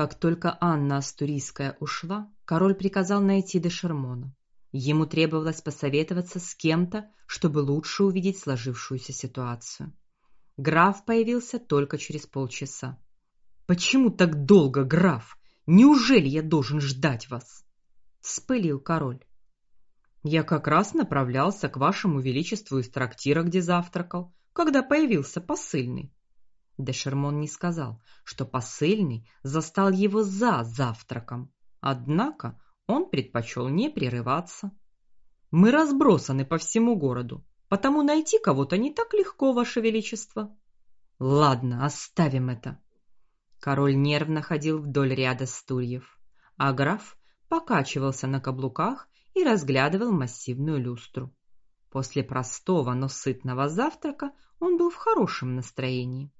Как только Анна Астурийская ушла, король приказал найти де Шермона. Ему требовалось посоветоваться с кем-то, чтобы лучше увидеть сложившуюся ситуацию. Граф появился только через полчаса. Почему так долго, граф? Неужели я должен ждать вас? вспылил король. Я как раз направлялся к вашему величеству из трактира, где завтракал, когда появился посыльный. Де Шермон не сказал, что посыльный застал его за завтраком. Однако он предпочел не прерываться. Мы разбросаны по всему городу, потому найти кого-то не так легко, ваше величество. Ладно, оставим это. Король нервно ходил вдоль ряда стульев, а граф покачивался на каблуках и разглядывал массивную люстру. После простого, но сытного завтрака он был в хорошем настроении.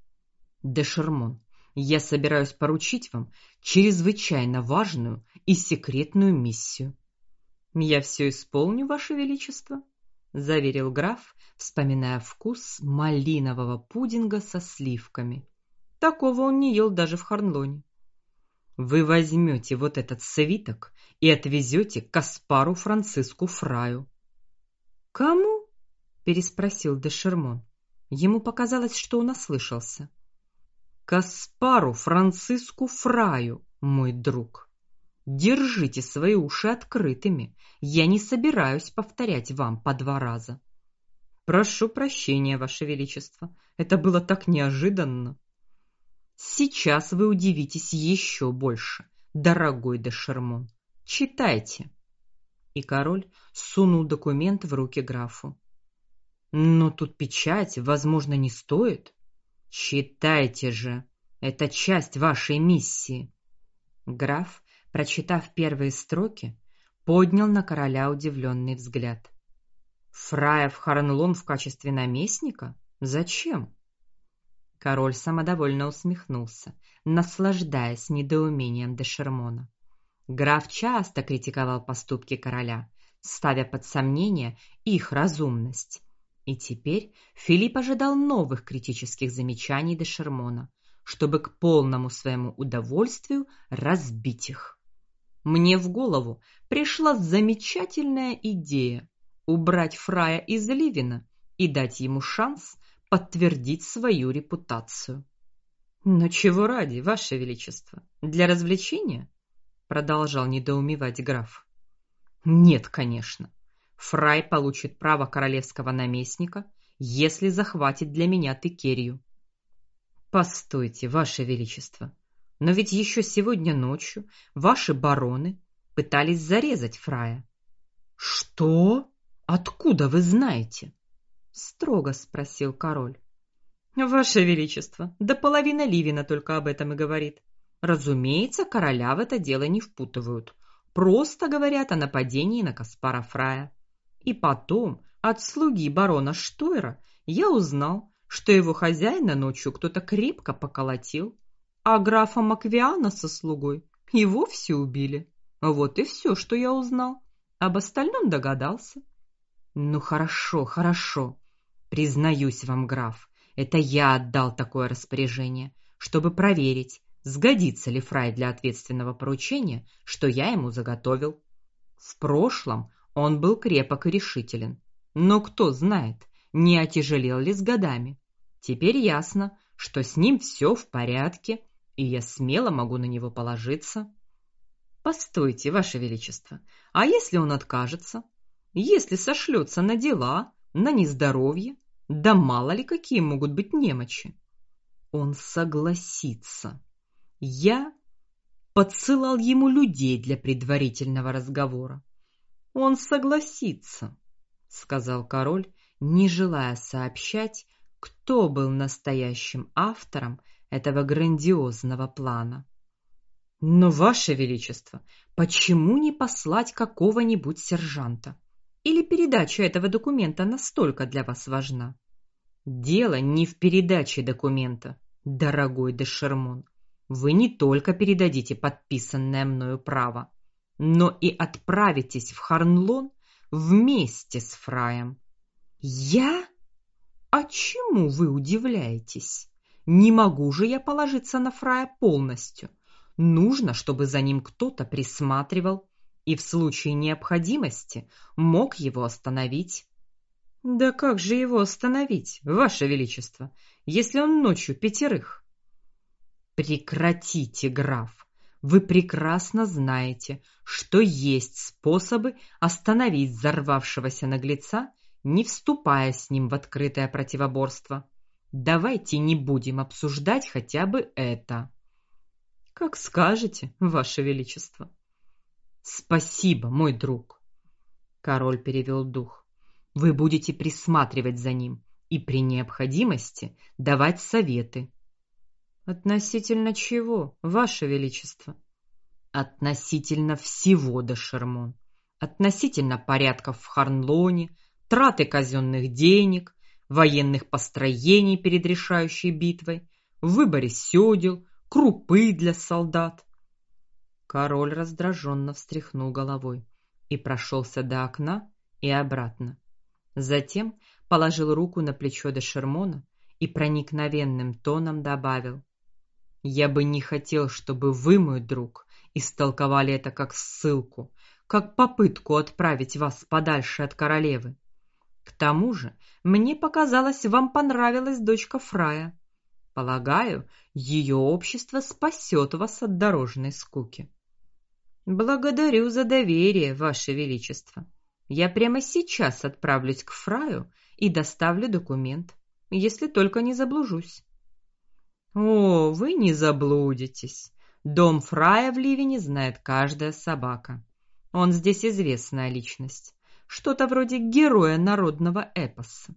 Де Шермон, я собираюсь поручить вам чрезвычайно важную и секретную миссию. Я все исполню, ваше величество, заверил граф, вспоминая вкус малинового пудинга со сливками. Такого он не ел даже в Харнлоне. Вы возьмете вот этот свиток и отвезете Каспару Франциску Фраю. Кому? переспросил де Шермон. Ему показалось, что он ослышался. Каспару Франциску Фраю, мой друг. Держите свои уши открытыми. Я не собираюсь повторять вам по два раза. Прошу прощения, ваше величество. Это было так неожиданно. Сейчас вы удивитесь еще больше, дорогой де Шермон. Читайте. И король сунул документ в руки графу. Но тут печать, возможно, не стоит. Читайте же. Это часть вашей миссии. Граф, прочитав первые строки, поднял на короля удивленный взгляд. Фрая в Харнлон в качестве наместника? Зачем? Король самодовольно усмехнулся, наслаждаясь недоумением де Шермона. Граф часто критиковал поступки короля, ставя под сомнение их разумность. И теперь Филипп ожидал новых критических замечаний де Шермона, чтобы к полному своему удовольствию разбить их. Мне в голову пришла замечательная идея убрать Фрая из Ливина и дать ему шанс подтвердить свою репутацию. Но чего ради, ваше величество? Для развлечения? продолжал недоумевать граф. Нет, конечно. Фрай получит право королевского наместника, если захватит для меня Текерию. Постойте, ваше величество. Но ведь еще сегодня ночью ваши бароны пытались зарезать Фрая. Что? Откуда вы знаете? строго спросил король. Ваше величество, до половины Ливина только об этом и говорит. Разумеется, короля в это дело не впутывают. Просто говорят о нападении на Каспара Фрая. И потом от слуги барона Штойра я узнал, что его хозяина ночью кто-то крепко поколотил, а графа Маквиана со слугой и вовсе убили. Вот и все, что я узнал. Об остальном догадался. Ну хорошо, хорошо. Признаюсь вам, граф, это я отдал такое распоряжение, чтобы проверить, сгодится ли Фрай для ответственного поручения, что я ему заготовил. В прошлом он был крепок и решителен. Но кто знает, не отяжелел ли с годами. Теперь ясно, что с ним все в порядке, и я смело могу на него положиться. Постойте, ваше величество. А если он откажется? Если сошлется на дела, на нездоровье, да мало ли какие могут быть немочи. Он согласится. Я подсылал ему людей для предварительного разговора. Он согласится, сказал король, не желая сообщать, кто был настоящим автором этого грандиозного плана. Но ваше величество, почему не послать какого-нибудь сержанта? Или передача этого документа настолько для вас важна? Дело не в передаче документа, дорогой де Шермон. Вы не только передадите подписанное мною право, но и отправитесь в Харнлон вместе с Фраем. Я? А чему вы удивляетесь? Не могу же я положиться на Фрая полностью. Нужно, чтобы за ним кто-то присматривал и в случае необходимости мог его остановить. Да как же его остановить, ваше величество, если он ночью пятерых? Прекратите, граф. Вы прекрасно знаете, что есть способы остановить взорвавшегося наглеца, не вступая с ним в открытое противоборство. Давайте не будем обсуждать хотя бы это. Как скажете, ваше величество. Спасибо, мой друг. Король перевел дух. Вы будете присматривать за ним и при необходимости давать советы. Относительно чего, ваше величество? Относительно всего, де Шермон. Относительно порядков в Харнлоне, траты казенных денег, военных построений перед решающей битвой, выборе сёдел, крупы для солдат. Король раздраженно встряхнул головой и прошелся до окна и обратно. Затем положил руку на плечо де Шермона и проникновенным тоном добавил: "Я бы не хотел, чтобы вы, мой друг, истолковали это как ссылку, как попытку отправить вас подальше от королевы. К тому же, мне показалось, вам понравилась дочка Фрая. Полагаю, ее общество спасет вас от дорожной скуки". Благодарю за доверие, ваше величество. Я прямо сейчас отправлюсь к фраю и доставлю документ, если только не заблужусь. О, вы не заблудитесь. Дом фрая в Ливине знает каждая собака. Он здесь известная личность, что-то вроде героя народного эпоса.